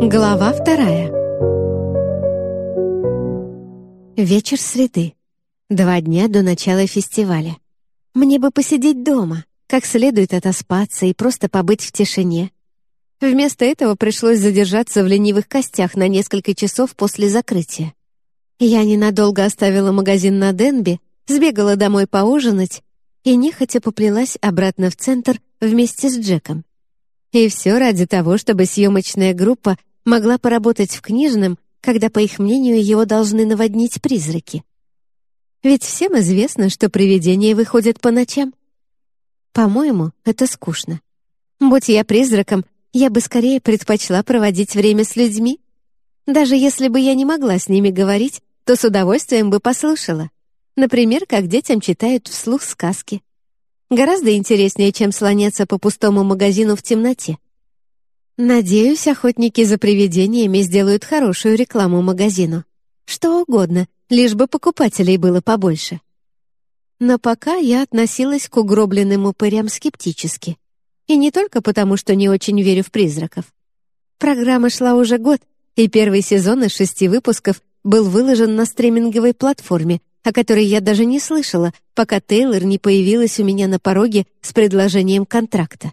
Глава вторая. Вечер среды. Два дня до начала фестиваля. Мне бы посидеть дома, как следует отоспаться и просто побыть в тишине. Вместо этого пришлось задержаться в ленивых костях на несколько часов после закрытия. Я ненадолго оставила магазин на Денби, сбегала домой поужинать и нехотя поплелась обратно в центр вместе с Джеком. И все ради того, чтобы съемочная группа могла поработать в книжном, когда, по их мнению, его должны наводнить призраки. Ведь всем известно, что привидения выходят по ночам. По-моему, это скучно. Будь я призраком, я бы скорее предпочла проводить время с людьми. Даже если бы я не могла с ними говорить, то с удовольствием бы послушала. Например, как детям читают вслух сказки. Гораздо интереснее, чем слоняться по пустому магазину в темноте. Надеюсь, охотники за привидениями сделают хорошую рекламу магазину. Что угодно, лишь бы покупателей было побольше. Но пока я относилась к угробленным упырям скептически. И не только потому, что не очень верю в призраков. Программа шла уже год, и первый сезон из шести выпусков был выложен на стриминговой платформе, о которой я даже не слышала, пока Тейлор не появилась у меня на пороге с предложением контракта.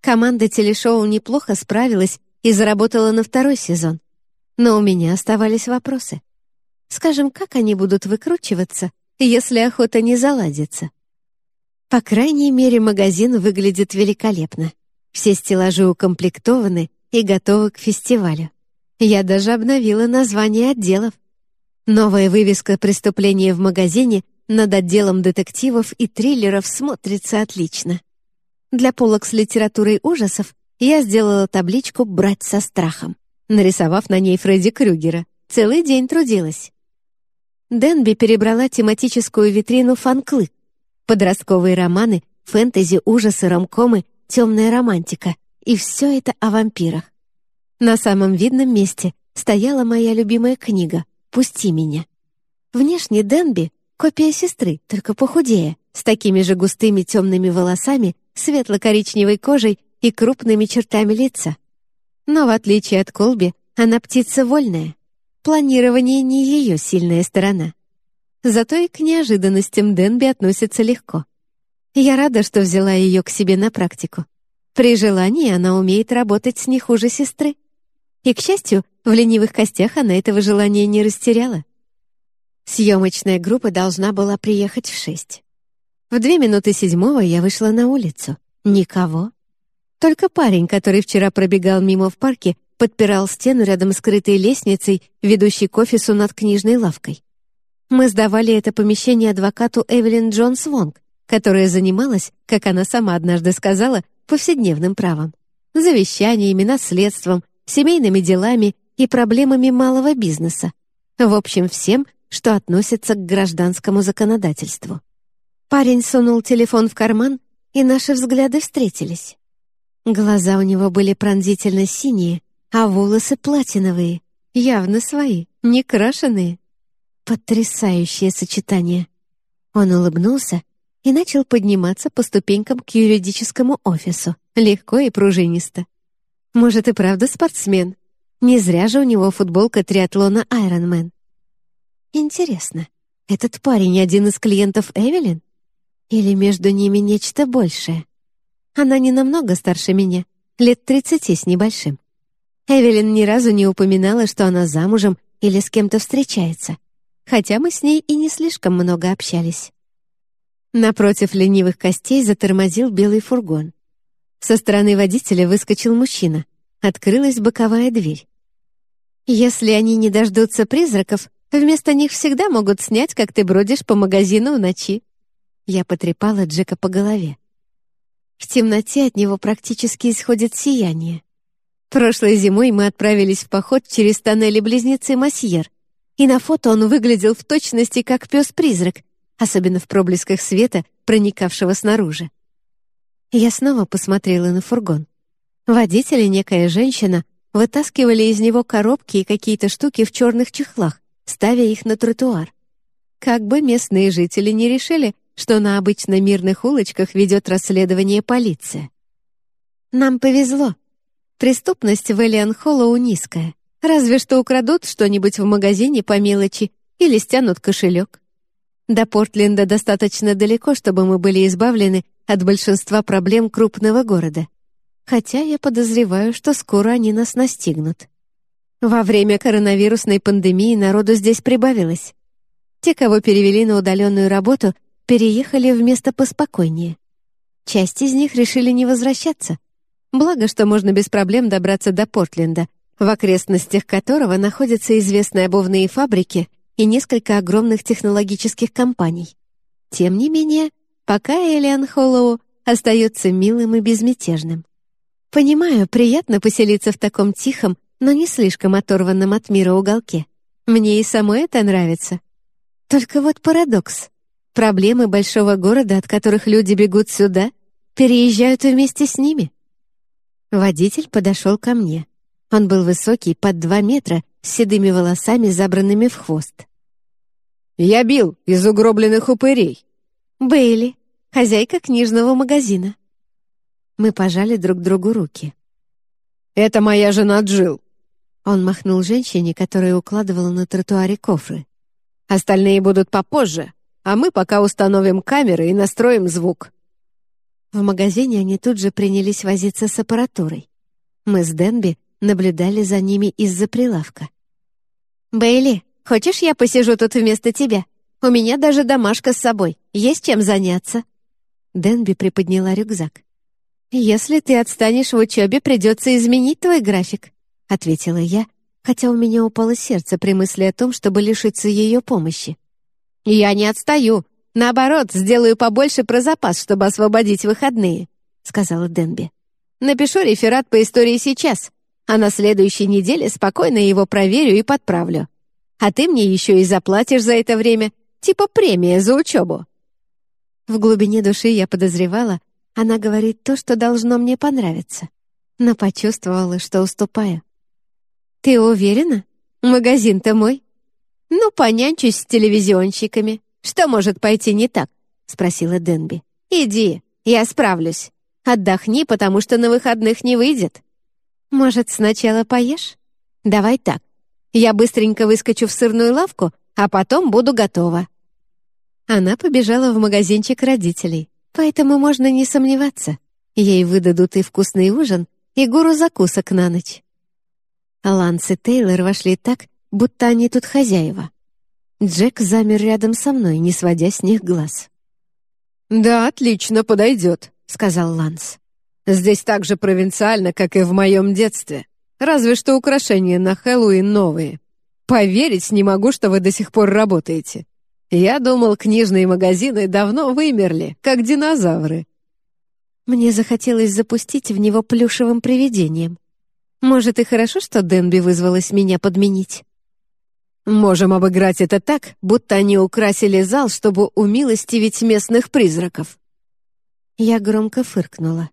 Команда телешоу неплохо справилась и заработала на второй сезон. Но у меня оставались вопросы. Скажем, как они будут выкручиваться, если охота не заладится? По крайней мере, магазин выглядит великолепно. Все стеллажи укомплектованы и готовы к фестивалю. Я даже обновила название отделов. Новая вывеска «Преступление в магазине» над отделом детективов и триллеров смотрится отлично. Для полок с литературой ужасов я сделала табличку «Брать со страхом», нарисовав на ней Фредди Крюгера. Целый день трудилась. Денби перебрала тематическую витрину «Фанклык». Подростковые романы, фэнтези, ужасы, ромкомы, темная романтика. И все это о вампирах. На самом видном месте стояла моя любимая книга «Пусти меня». Внешне Денби — копия сестры, только похудее, с такими же густыми темными волосами, светло-коричневой кожей и крупными чертами лица. Но в отличие от Колби, она птица вольная. Планирование не ее сильная сторона. Зато и к неожиданностям Денби относится легко. Я рада, что взяла ее к себе на практику. При желании она умеет работать не хуже сестры. И, к счастью, в ленивых костях она этого желания не растеряла. Съемочная группа должна была приехать в шесть. В две минуты седьмого я вышла на улицу. Никого. Только парень, который вчера пробегал мимо в парке, подпирал стену рядом с крытой лестницей, ведущей к офису над книжной лавкой. Мы сдавали это помещение адвокату Эвелин Джонс Вонг, которая занималась, как она сама однажды сказала, повседневным правом. Завещаниями, наследством, семейными делами и проблемами малого бизнеса. В общем, всем, что относится к гражданскому законодательству. Парень сунул телефон в карман, и наши взгляды встретились. Глаза у него были пронзительно синие, а волосы платиновые, явно свои, не крашеные. Потрясающее сочетание. Он улыбнулся и начал подниматься по ступенькам к юридическому офису, легко и пружинисто. Может, и правда спортсмен? Не зря же у него футболка триатлона Ironman. Интересно, этот парень один из клиентов Эвелин? Или между ними нечто большее? Она не намного старше меня, лет тридцати с небольшим. Эвелин ни разу не упоминала, что она замужем или с кем-то встречается, хотя мы с ней и не слишком много общались. Напротив ленивых костей затормозил белый фургон. Со стороны водителя выскочил мужчина. Открылась боковая дверь. Если они не дождутся призраков, вместо них всегда могут снять, как ты бродишь по магазину в ночи. Я потрепала Джека по голове. В темноте от него практически исходит сияние. Прошлой зимой мы отправились в поход через тоннели близнецы Масьер, и на фото он выглядел в точности как пес-призрак, особенно в проблесках света, проникавшего снаружи. Я снова посмотрела на фургон. Водитель и некая женщина вытаскивали из него коробки и какие-то штуки в черных чехлах, ставя их на тротуар. Как бы местные жители не решили, что на обычно мирных улочках ведет расследование полиция. Нам повезло. Преступность в Элиан Холлоу низкая. Разве что украдут что-нибудь в магазине по мелочи или стянут кошелек. До Портленда достаточно далеко, чтобы мы были избавлены от большинства проблем крупного города. Хотя я подозреваю, что скоро они нас настигнут. Во время коронавирусной пандемии народу здесь прибавилось. Те, кого перевели на удаленную работу, переехали в место поспокойнее. Часть из них решили не возвращаться. Благо, что можно без проблем добраться до Портленда, в окрестностях которого находятся известные обувные фабрики и несколько огромных технологических компаний. Тем не менее, пока Элиан Холлоу остается милым и безмятежным. Понимаю, приятно поселиться в таком тихом, но не слишком оторванном от мира уголке. Мне и самой это нравится. Только вот парадокс. Проблемы большого города, от которых люди бегут сюда, переезжают вместе с ними. Водитель подошел ко мне. Он был высокий, под два метра, с седыми волосами, забранными в хвост. «Я бил из угробленных упырей». «Бейли, хозяйка книжного магазина». Мы пожали друг другу руки. «Это моя жена Джилл». Он махнул женщине, которая укладывала на тротуаре кофры. «Остальные будут попозже, а мы пока установим камеры и настроим звук». В магазине они тут же принялись возиться с аппаратурой. Мы с Денби наблюдали за ними из-за прилавка. «Бейли, хочешь, я посижу тут вместо тебя? У меня даже домашка с собой, есть чем заняться». Денби приподняла рюкзак. «Если ты отстанешь в учебе, придется изменить твой график», — ответила я, хотя у меня упало сердце при мысли о том, чтобы лишиться ее помощи. «Я не отстаю. Наоборот, сделаю побольше про запас, чтобы освободить выходные», — сказала Денби. «Напишу реферат по истории сейчас, а на следующей неделе спокойно его проверю и подправлю. А ты мне еще и заплатишь за это время, типа премия за учебу». В глубине души я подозревала, она говорит то, что должно мне понравиться, но почувствовала, что уступаю. «Ты уверена? Магазин-то мой?» «Ну, понянчусь с телевизионщиками. Что может пойти не так?» — спросила Денби. «Иди, я справлюсь. Отдохни, потому что на выходных не выйдет. Может, сначала поешь? Давай так. Я быстренько выскочу в сырную лавку, а потом буду готова». Она побежала в магазинчик родителей, поэтому можно не сомневаться. Ей выдадут и вкусный ужин, и гору закусок на ночь. Ланс и Тейлор вошли так, будто они тут хозяева. Джек замер рядом со мной, не сводя с них глаз. «Да, отлично, подойдет», — сказал Ланс. «Здесь так же провинциально, как и в моем детстве. Разве что украшения на Хэллоуин новые. Поверить не могу, что вы до сих пор работаете. Я думал, книжные магазины давно вымерли, как динозавры». Мне захотелось запустить в него плюшевым привидением. Может, и хорошо, что Денби вызвалась меня подменить. Можем обыграть это так, будто они украсили зал, чтобы умилостивить местных призраков». Я громко фыркнула.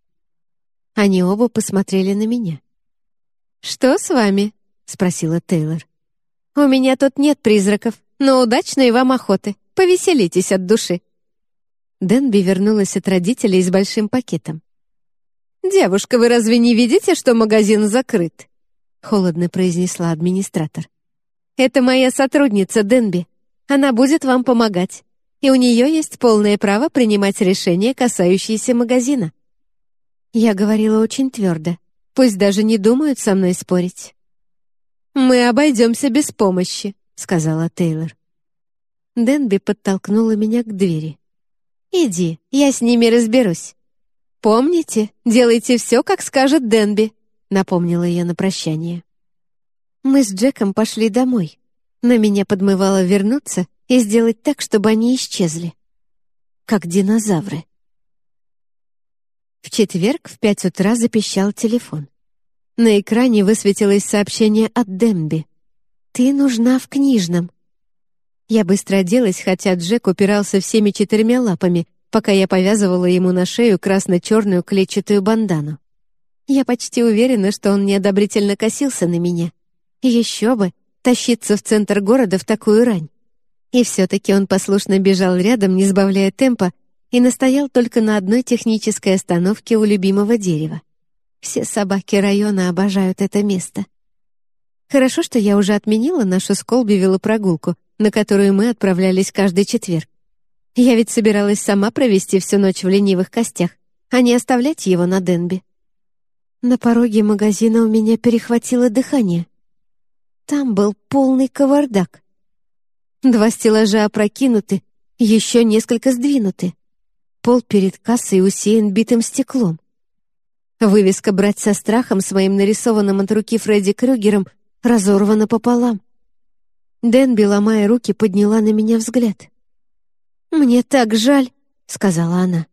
Они оба посмотрели на меня. «Что с вами?» — спросила Тейлор. «У меня тут нет призраков, но удачной вам охоты. Повеселитесь от души». Денби вернулась от родителей с большим пакетом. «Девушка, вы разве не видите, что магазин закрыт?» — холодно произнесла администратор. Это моя сотрудница Денби. Она будет вам помогать. И у нее есть полное право принимать решения, касающиеся магазина. Я говорила очень твердо. Пусть даже не думают со мной спорить. «Мы обойдемся без помощи», — сказала Тейлор. Денби подтолкнула меня к двери. «Иди, я с ними разберусь. Помните, делайте все, как скажет Денби», — напомнила я на прощание. Мы с Джеком пошли домой, но меня подмывало вернуться и сделать так, чтобы они исчезли. Как динозавры. В четверг в пять утра запищал телефон. На экране высветилось сообщение от Демби. «Ты нужна в книжном». Я быстро оделась, хотя Джек упирался всеми четырьмя лапами, пока я повязывала ему на шею красно-черную клетчатую бандану. Я почти уверена, что он неодобрительно косился на меня — еще бы, тащиться в центр города в такую рань. И все-таки он послушно бежал рядом, не сбавляя темпа, и настоял только на одной технической остановке у любимого дерева. Все собаки района обожают это место. Хорошо, что я уже отменила нашу с велопрогулку, на которую мы отправлялись каждый четверг. Я ведь собиралась сама провести всю ночь в ленивых костях, а не оставлять его на Денби. На пороге магазина у меня перехватило дыхание. Там был полный кавардак. Два стеллажа опрокинуты, еще несколько сдвинуты. Пол перед кассой усеян битым стеклом. Вывеска «Брать со страхом» с моим нарисованным от руки Фредди Крюгером разорвана пополам. Дэнби, ломая руки, подняла на меня взгляд. «Мне так жаль», — сказала она.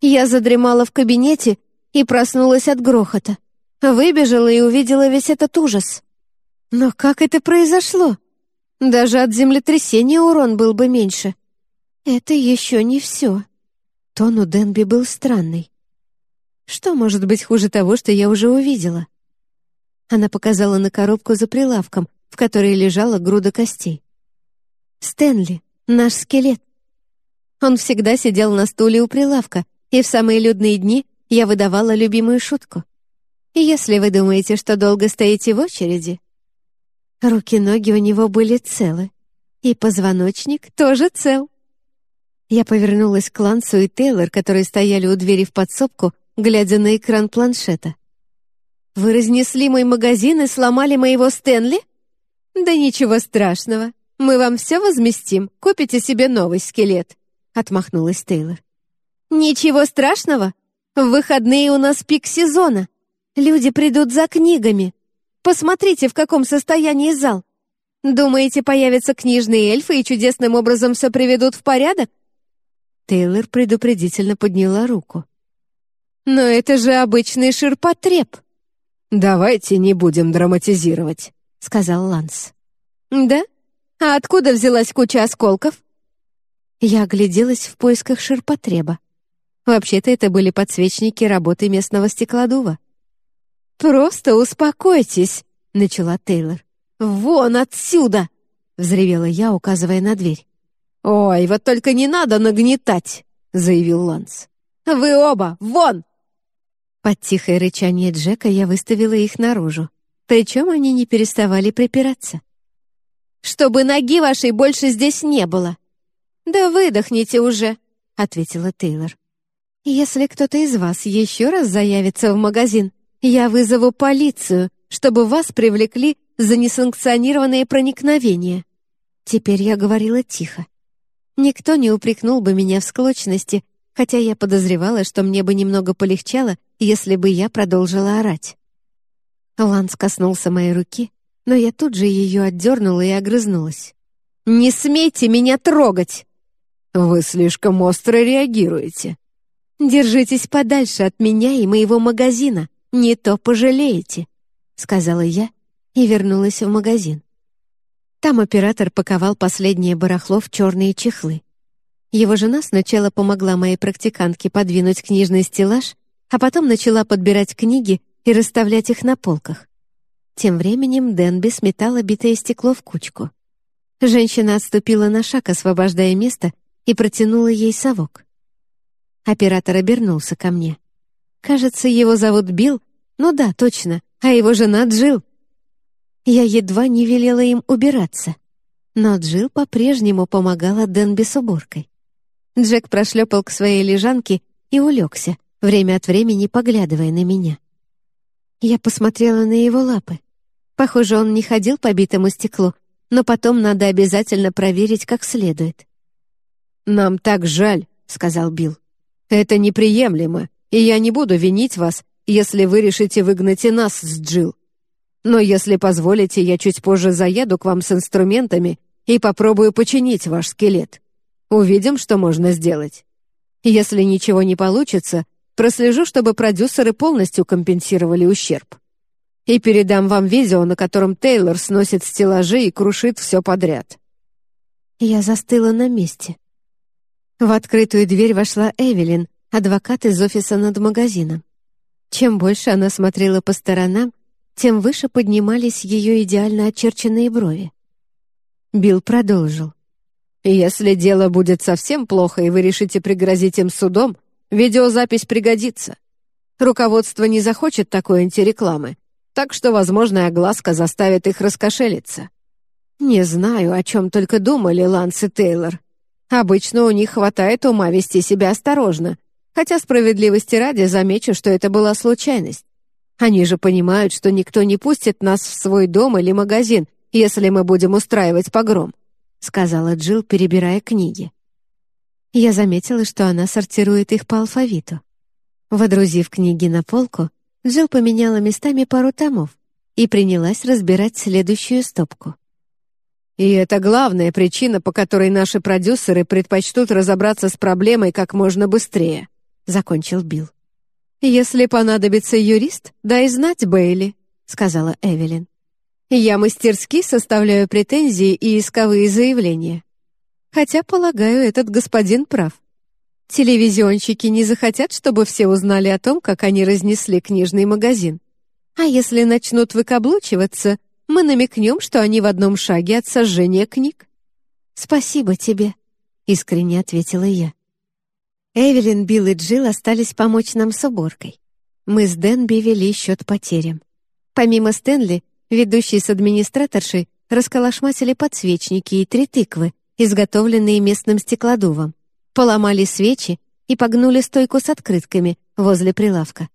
Я задремала в кабинете и проснулась от грохота. Выбежала и увидела весь этот ужас. Но как это произошло? Даже от землетрясения урон был бы меньше. Это еще не все. Тон у Денби был странный. Что может быть хуже того, что я уже увидела? Она показала на коробку за прилавком, в которой лежала груда костей. «Стэнли, наш скелет. Он всегда сидел на стуле у прилавка, и в самые людные дни я выдавала любимую шутку. Если вы думаете, что долго стоите в очереди, руки-ноги у него были целы, и позвоночник тоже цел. Я повернулась к Лансу и Тейлор, которые стояли у двери в подсобку, глядя на экран планшета. «Вы разнесли мой магазин и сломали моего Стэнли?» «Да ничего страшного. Мы вам все возместим. Купите себе новый скелет», — отмахнулась Тейлор. «Ничего страшного. В выходные у нас пик сезона. Люди придут за книгами. Посмотрите, в каком состоянии зал. Думаете, появятся книжные эльфы и чудесным образом все приведут в порядок?» Тейлор предупредительно подняла руку. «Но это же обычный ширпотреб!» «Давайте не будем драматизировать», — сказал Ланс. «Да? А откуда взялась куча осколков?» Я огляделась в поисках ширпотреба. Вообще-то это были подсвечники работы местного стеклодува. «Просто успокойтесь», — начала Тейлор. «Вон отсюда!» — взревела я, указывая на дверь. «Ой, вот только не надо нагнетать!» — заявил Ланс. «Вы оба! Вон!» Под тихое рычание Джека я выставила их наружу. Причем они не переставали припираться. «Чтобы ноги вашей больше здесь не было!» «Да выдохните уже!» — ответила Тейлор. «Если кто-то из вас еще раз заявится в магазин, я вызову полицию, чтобы вас привлекли за несанкционированные проникновения». Теперь я говорила тихо. Никто не упрекнул бы меня в склочности, хотя я подозревала, что мне бы немного полегчало, если бы я продолжила орать. Ланс коснулся моей руки, но я тут же ее отдернула и огрызнулась. «Не смейте меня трогать!» «Вы слишком остро реагируете», «Держитесь подальше от меня и моего магазина, не то пожалеете», — сказала я и вернулась в магазин. Там оператор паковал последнее барахло в черные чехлы. Его жена сначала помогла моей практикантке подвинуть книжный стеллаж, а потом начала подбирать книги и расставлять их на полках. Тем временем Дэнби сметала битое стекло в кучку. Женщина отступила на шаг, освобождая место, и протянула ей совок. Оператор обернулся ко мне. Кажется, его зовут Билл. Ну да, точно. А его жена Джил. Я едва не велела им убираться. Но Джил по-прежнему помогала Денби с уборкой. Джек прошлепал к своей лежанке и улегся, время от времени поглядывая на меня. Я посмотрела на его лапы. Похоже, он не ходил по битому стеклу, но потом надо обязательно проверить как следует. «Нам так жаль», — сказал Билл. Это неприемлемо, и я не буду винить вас, если вы решите выгнать и нас с Джил. Но если позволите, я чуть позже заеду к вам с инструментами и попробую починить ваш скелет. Увидим, что можно сделать. Если ничего не получится, прослежу, чтобы продюсеры полностью компенсировали ущерб. И передам вам видео, на котором Тейлор сносит стеллажи и крушит все подряд». Я застыла на месте. В открытую дверь вошла Эвелин, адвокат из офиса над магазином. Чем больше она смотрела по сторонам, тем выше поднимались ее идеально очерченные брови. Билл продолжил. «Если дело будет совсем плохо, и вы решите пригрозить им судом, видеозапись пригодится. Руководство не захочет такой антирекламы, так что, возможно, огласка заставит их раскошелиться. Не знаю, о чем только думали Ланс и Тейлор. Обычно у них хватает ума вести себя осторожно, хотя справедливости ради замечу, что это была случайность. Они же понимают, что никто не пустит нас в свой дом или магазин, если мы будем устраивать погром», — сказала Джилл, перебирая книги. Я заметила, что она сортирует их по алфавиту. Водрузив книги на полку, Джилл поменяла местами пару томов и принялась разбирать следующую стопку. И это главная причина, по которой наши продюсеры предпочтут разобраться с проблемой как можно быстрее», — закончил Билл. «Если понадобится юрист, дай знать Бейли», — сказала Эвелин. «Я мастерски составляю претензии и исковые заявления. Хотя, полагаю, этот господин прав. Телевизионщики не захотят, чтобы все узнали о том, как они разнесли книжный магазин. А если начнут выкаблучиваться, мы намекнем, что они в одном шаге от сожжения книг». «Спасибо тебе», — искренне ответила я. Эвелин, Билл и Джилл остались помочь нам с уборкой. Мы с Денби вели счет потерям. Помимо Стэнли, ведущий с администраторшей расколошматили подсвечники и три тыквы, изготовленные местным стеклодувом, поломали свечи и погнули стойку с открытками возле прилавка.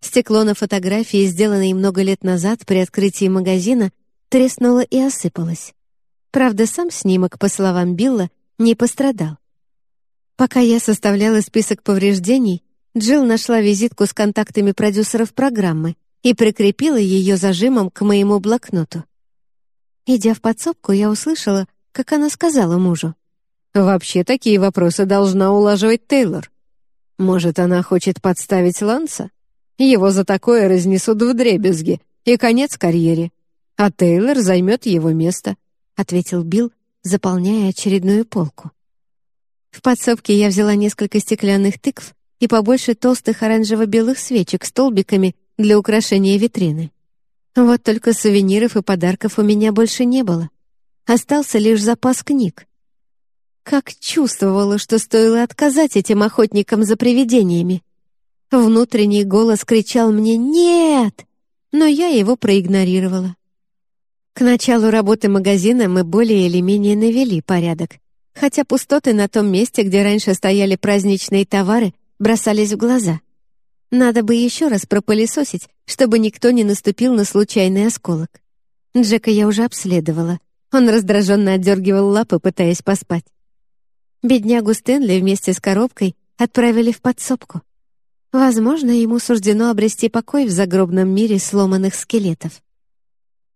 Стекло на фотографии, сделанной много лет назад при открытии магазина, треснуло и осыпалось. Правда, сам снимок, по словам Билла, не пострадал. Пока я составляла список повреждений, Джилл нашла визитку с контактами продюсеров программы и прикрепила ее зажимом к моему блокноту. Идя в подсобку, я услышала, как она сказала мужу. «Вообще такие вопросы должна улаживать Тейлор. Может, она хочет подставить Ланса?» Его за такое разнесут в дребезги, и конец карьере. А Тейлор займет его место», — ответил Билл, заполняя очередную полку. В подсобке я взяла несколько стеклянных тыкв и побольше толстых оранжево-белых свечек с толбиками для украшения витрины. Вот только сувениров и подарков у меня больше не было. Остался лишь запас книг. Как чувствовала, что стоило отказать этим охотникам за привидениями. Внутренний голос кричал мне «Нет!», но я его проигнорировала. К началу работы магазина мы более или менее навели порядок, хотя пустоты на том месте, где раньше стояли праздничные товары, бросались в глаза. Надо бы еще раз пропылесосить, чтобы никто не наступил на случайный осколок. Джека я уже обследовала. Он раздраженно отдергивал лапы, пытаясь поспать. Беднягу Стэнли вместе с коробкой отправили в подсобку. Возможно, ему суждено обрести покой в загробном мире сломанных скелетов.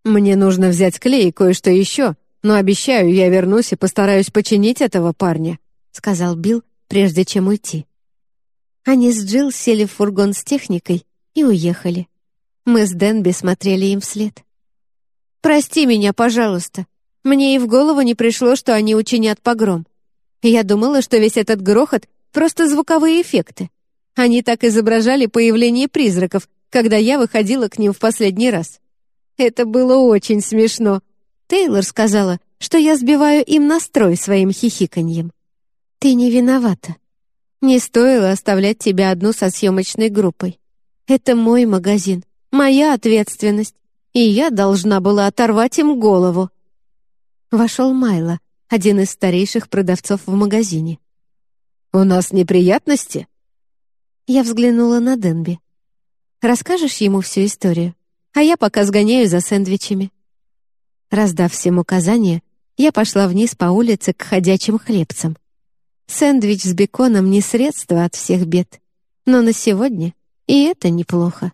«Мне нужно взять клей и кое-что еще, но обещаю, я вернусь и постараюсь починить этого парня», сказал Билл, прежде чем уйти. Они с Джилл сели в фургон с техникой и уехали. Мы с Денби смотрели им вслед. «Прости меня, пожалуйста. Мне и в голову не пришло, что они учинят погром. Я думала, что весь этот грохот — просто звуковые эффекты. Они так изображали появление призраков, когда я выходила к ним в последний раз. Это было очень смешно. Тейлор сказала, что я сбиваю им настрой своим хихиканьем. Ты не виновата. Не стоило оставлять тебя одну со съемочной группой. Это мой магазин, моя ответственность, и я должна была оторвать им голову. Вошел Майло, один из старейших продавцов в магазине. «У нас неприятности?» Я взглянула на Денби. «Расскажешь ему всю историю, а я пока сгоняю за сэндвичами». Раздав всем указания, я пошла вниз по улице к ходячим хлебцам. Сэндвич с беконом не средство от всех бед, но на сегодня и это неплохо.